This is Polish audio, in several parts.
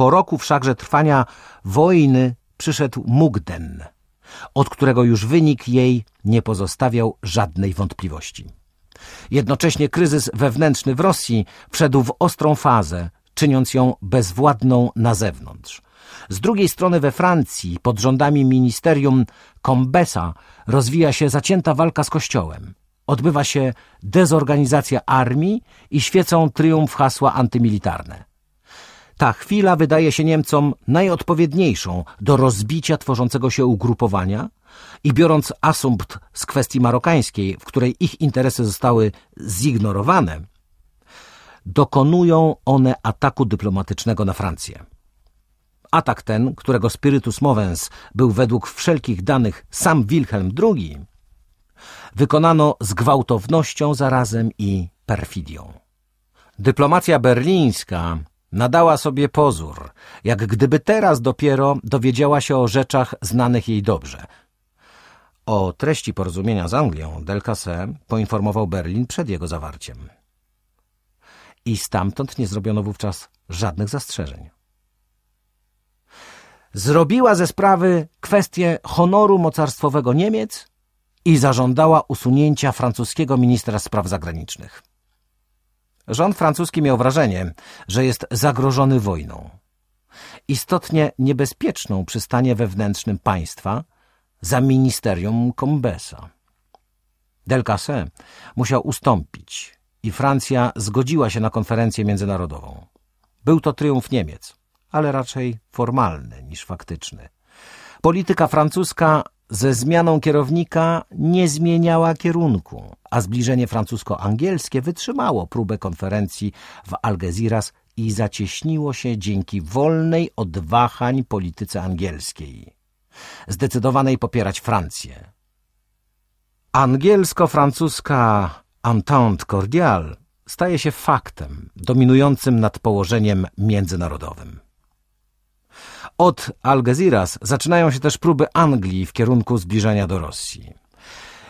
Po roku wszakże trwania wojny przyszedł Mugden, od którego już wynik jej nie pozostawiał żadnej wątpliwości. Jednocześnie kryzys wewnętrzny w Rosji wszedł w ostrą fazę, czyniąc ją bezwładną na zewnątrz. Z drugiej strony we Francji, pod rządami ministerium Combesa, rozwija się zacięta walka z Kościołem. Odbywa się dezorganizacja armii i świecą triumf hasła antymilitarne. Ta chwila wydaje się Niemcom najodpowiedniejszą do rozbicia tworzącego się ugrupowania i biorąc asumpt z kwestii marokańskiej, w której ich interesy zostały zignorowane, dokonują one ataku dyplomatycznego na Francję. Atak ten, którego spiritus movens był według wszelkich danych sam Wilhelm II, wykonano z gwałtownością zarazem i perfidią. Dyplomacja berlińska nadała sobie pozór, jak gdyby teraz dopiero dowiedziała się o rzeczach znanych jej dobrze. O treści porozumienia z Anglią Delcasse poinformował Berlin przed jego zawarciem. I stamtąd nie zrobiono wówczas żadnych zastrzeżeń. Zrobiła ze sprawy kwestię honoru mocarstwowego Niemiec i zażądała usunięcia francuskiego ministra spraw zagranicznych. Rząd francuski miał wrażenie, że jest zagrożony wojną. Istotnie niebezpieczną przy stanie wewnętrznym państwa za ministerium Combesa. Delcasse musiał ustąpić i Francja zgodziła się na konferencję międzynarodową. Był to triumf Niemiec, ale raczej formalny niż faktyczny. Polityka francuska ze zmianą kierownika nie zmieniała kierunku, a zbliżenie francusko-angielskie wytrzymało próbę konferencji w Algeciras i zacieśniło się dzięki wolnej od wahań polityce angielskiej, zdecydowanej popierać Francję. Angielsko-francuska entente cordiale staje się faktem dominującym nad położeniem międzynarodowym. Od Algeciras zaczynają się też próby Anglii w kierunku zbliżenia do Rosji.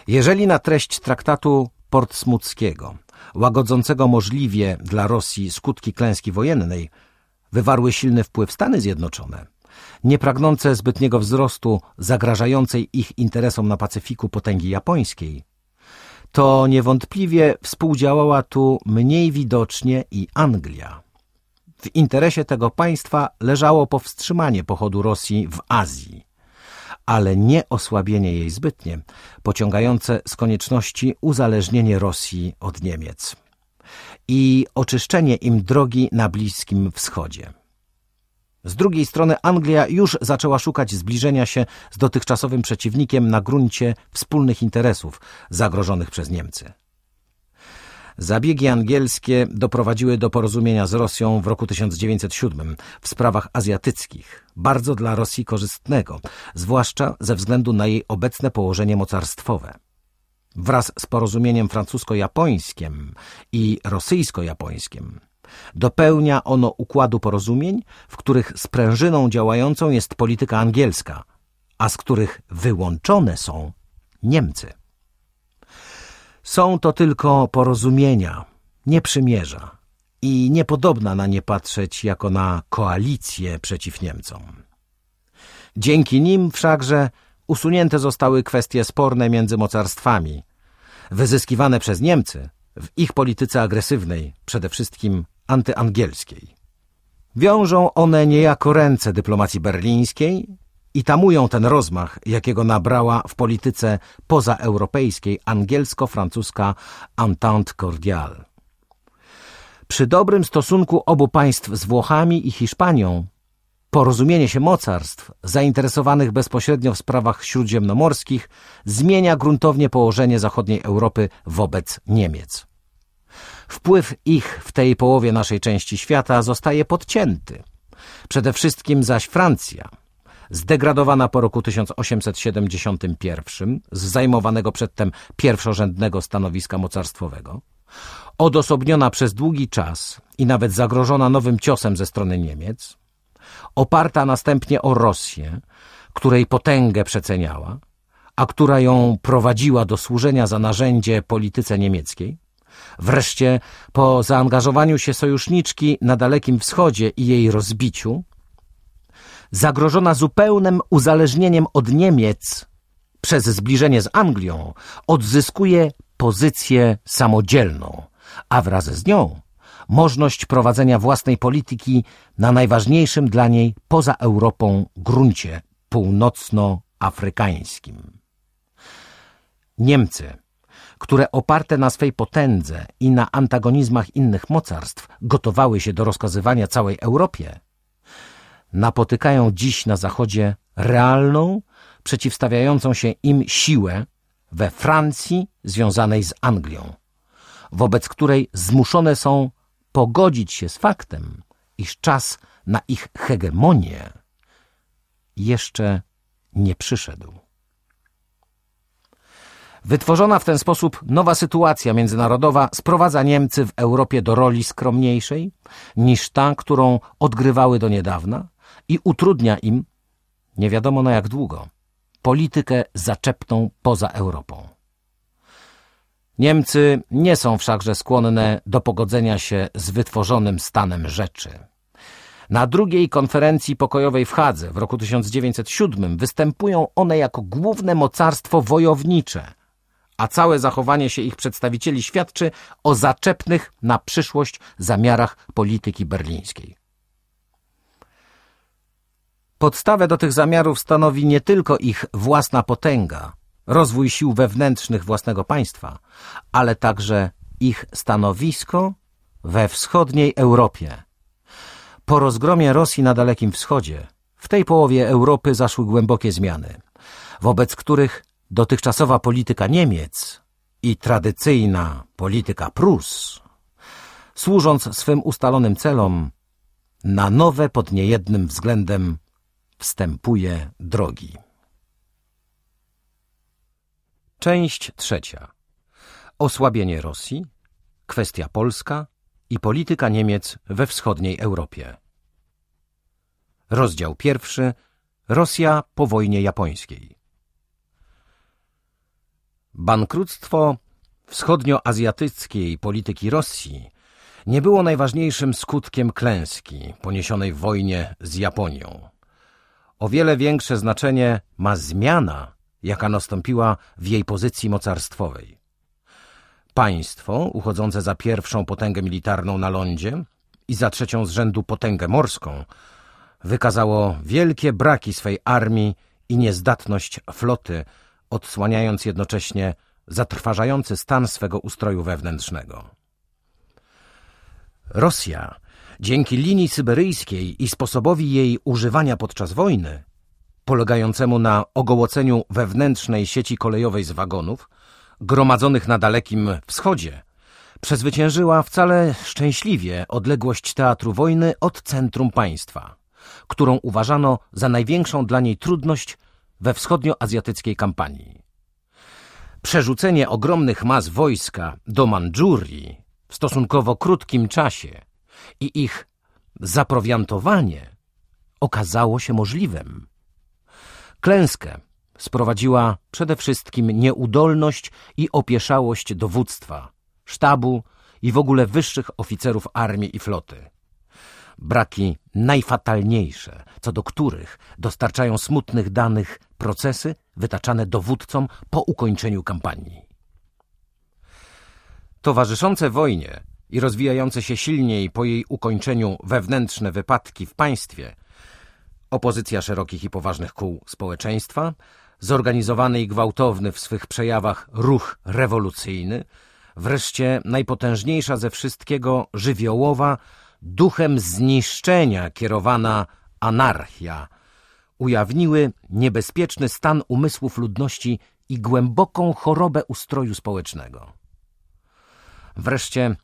Jeżeli na treść traktatu portsmuckiego, łagodzącego możliwie dla Rosji skutki klęski wojennej, wywarły silny wpływ Stany Zjednoczone, niepragnące zbytniego wzrostu zagrażającej ich interesom na Pacyfiku potęgi japońskiej, to niewątpliwie współdziałała tu mniej widocznie i Anglia. W interesie tego państwa leżało powstrzymanie pochodu Rosji w Azji, ale nie osłabienie jej zbytnie, pociągające z konieczności uzależnienie Rosji od Niemiec i oczyszczenie im drogi na Bliskim Wschodzie. Z drugiej strony Anglia już zaczęła szukać zbliżenia się z dotychczasowym przeciwnikiem na gruncie wspólnych interesów zagrożonych przez Niemcy. Zabiegi angielskie doprowadziły do porozumienia z Rosją w roku 1907 w sprawach azjatyckich, bardzo dla Rosji korzystnego, zwłaszcza ze względu na jej obecne położenie mocarstwowe. Wraz z porozumieniem francusko-japońskim i rosyjsko-japońskim dopełnia ono układu porozumień, w których sprężyną działającą jest polityka angielska, a z których wyłączone są Niemcy. Są to tylko porozumienia, nie przymierza i niepodobna na nie patrzeć jako na koalicję przeciw Niemcom. Dzięki nim wszakże usunięte zostały kwestie sporne między mocarstwami, wyzyskiwane przez Niemcy w ich polityce agresywnej, przede wszystkim antyangielskiej. Wiążą one niejako ręce dyplomacji berlińskiej i tamują ten rozmach, jakiego nabrała w polityce pozaeuropejskiej angielsko-francuska Entente Cordiale. Przy dobrym stosunku obu państw z Włochami i Hiszpanią porozumienie się mocarstw zainteresowanych bezpośrednio w sprawach śródziemnomorskich zmienia gruntownie położenie zachodniej Europy wobec Niemiec. Wpływ ich w tej połowie naszej części świata zostaje podcięty. Przede wszystkim zaś Francja – zdegradowana po roku 1871 z zajmowanego przedtem pierwszorzędnego stanowiska mocarstwowego, odosobniona przez długi czas i nawet zagrożona nowym ciosem ze strony Niemiec, oparta następnie o Rosję, której potęgę przeceniała, a która ją prowadziła do służenia za narzędzie polityce niemieckiej, wreszcie po zaangażowaniu się sojuszniczki na Dalekim Wschodzie i jej rozbiciu, zagrożona zupełnym uzależnieniem od Niemiec przez zbliżenie z Anglią, odzyskuje pozycję samodzielną, a wraz z nią możliwość prowadzenia własnej polityki na najważniejszym dla niej poza Europą gruncie północnoafrykańskim. Niemcy, które oparte na swej potędze i na antagonizmach innych mocarstw gotowały się do rozkazywania całej Europie, napotykają dziś na Zachodzie realną, przeciwstawiającą się im siłę we Francji związanej z Anglią, wobec której zmuszone są pogodzić się z faktem, iż czas na ich hegemonię jeszcze nie przyszedł. Wytworzona w ten sposób nowa sytuacja międzynarodowa sprowadza Niemcy w Europie do roli skromniejszej niż ta, którą odgrywały do niedawna i utrudnia im, nie wiadomo na jak długo, politykę zaczepną poza Europą. Niemcy nie są wszakże skłonne do pogodzenia się z wytworzonym stanem rzeczy. Na drugiej konferencji pokojowej w Hadze w roku 1907 występują one jako główne mocarstwo wojownicze, a całe zachowanie się ich przedstawicieli świadczy o zaczepnych na przyszłość zamiarach polityki berlińskiej. Podstawę do tych zamiarów stanowi nie tylko ich własna potęga, rozwój sił wewnętrznych własnego państwa, ale także ich stanowisko we wschodniej Europie. Po rozgromie Rosji na Dalekim Wschodzie, w tej połowie Europy zaszły głębokie zmiany, wobec których dotychczasowa polityka Niemiec i tradycyjna polityka Prus, służąc swym ustalonym celom, na nowe pod niejednym względem wstępuje drogi. Część trzecia. Osłabienie Rosji, kwestia polska i polityka Niemiec we wschodniej Europie. Rozdział pierwszy. Rosja po wojnie japońskiej. Bankructwo wschodnioazjatyckiej polityki Rosji nie było najważniejszym skutkiem klęski poniesionej w wojnie z Japonią. O wiele większe znaczenie ma zmiana, jaka nastąpiła w jej pozycji mocarstwowej. Państwo, uchodzące za pierwszą potęgę militarną na lądzie i za trzecią z rzędu potęgę morską, wykazało wielkie braki swej armii i niezdatność floty, odsłaniając jednocześnie zatrważający stan swego ustroju wewnętrznego. Rosja, dzięki linii syberyjskiej i sposobowi jej używania podczas wojny, polegającemu na ogołoceniu wewnętrznej sieci kolejowej z wagonów, gromadzonych na Dalekim Wschodzie, przezwyciężyła wcale szczęśliwie odległość teatru wojny od centrum państwa, którą uważano za największą dla niej trudność we wschodnioazjatyckiej kampanii. Przerzucenie ogromnych mas wojska do Mandżurii w stosunkowo krótkim czasie i ich zaprowiantowanie okazało się możliwym. Klęskę sprowadziła przede wszystkim nieudolność i opieszałość dowództwa, sztabu i w ogóle wyższych oficerów armii i floty. Braki najfatalniejsze, co do których dostarczają smutnych danych procesy wytaczane dowódcom po ukończeniu kampanii. Towarzyszące wojnie i rozwijające się silniej po jej ukończeniu wewnętrzne wypadki w państwie, opozycja szerokich i poważnych kół społeczeństwa, zorganizowany i gwałtowny w swych przejawach ruch rewolucyjny, wreszcie najpotężniejsza ze wszystkiego żywiołowa, duchem zniszczenia kierowana anarchia, ujawniły niebezpieczny stan umysłów ludności i głęboką chorobę ustroju społecznego. Wreszcie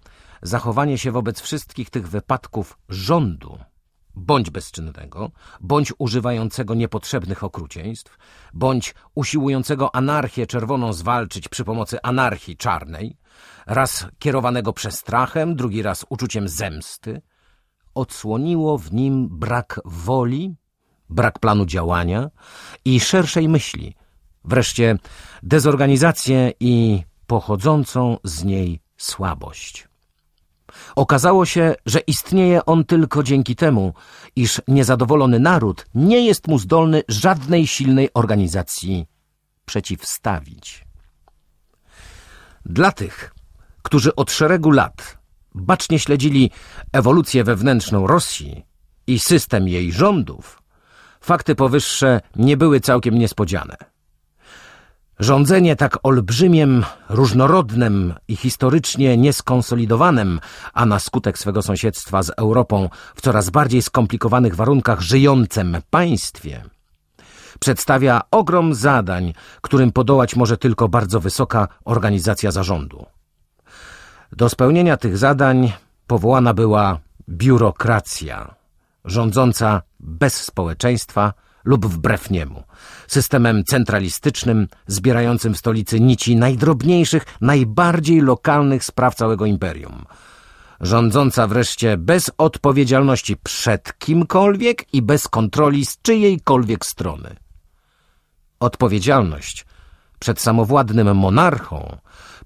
zachowanie się wobec wszystkich tych wypadków rządu, bądź bezczynnego, bądź używającego niepotrzebnych okrucieństw, bądź usiłującego anarchię czerwoną zwalczyć przy pomocy anarchii czarnej, raz kierowanego przestrachem, drugi raz uczuciem zemsty, odsłoniło w nim brak woli, brak planu działania i szerszej myśli, wreszcie dezorganizację i pochodzącą z niej słabość. Okazało się, że istnieje on tylko dzięki temu, iż niezadowolony naród nie jest mu zdolny żadnej silnej organizacji przeciwstawić. Dla tych, którzy od szeregu lat bacznie śledzili ewolucję wewnętrzną Rosji i system jej rządów, fakty powyższe nie były całkiem niespodziane. Rządzenie tak olbrzymiem, różnorodnym i historycznie nieskonsolidowanym, a na skutek swego sąsiedztwa z Europą w coraz bardziej skomplikowanych warunkach żyjącym państwie, przedstawia ogrom zadań, którym podołać może tylko bardzo wysoka organizacja zarządu. Do spełnienia tych zadań powołana była biurokracja, rządząca bez społeczeństwa, lub wbrew niemu. Systemem centralistycznym, zbierającym w stolicy nici najdrobniejszych, najbardziej lokalnych spraw całego imperium. Rządząca wreszcie bez odpowiedzialności przed kimkolwiek i bez kontroli z czyjejkolwiek strony. Odpowiedzialność przed samowładnym monarchą,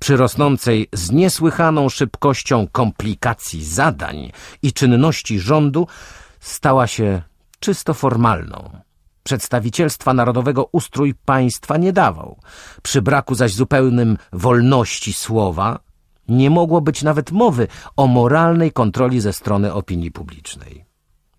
przy rosnącej z niesłychaną szybkością komplikacji zadań i czynności rządu, stała się czysto formalną przedstawicielstwa narodowego ustrój państwa nie dawał. Przy braku zaś zupełnym wolności słowa nie mogło być nawet mowy o moralnej kontroli ze strony opinii publicznej.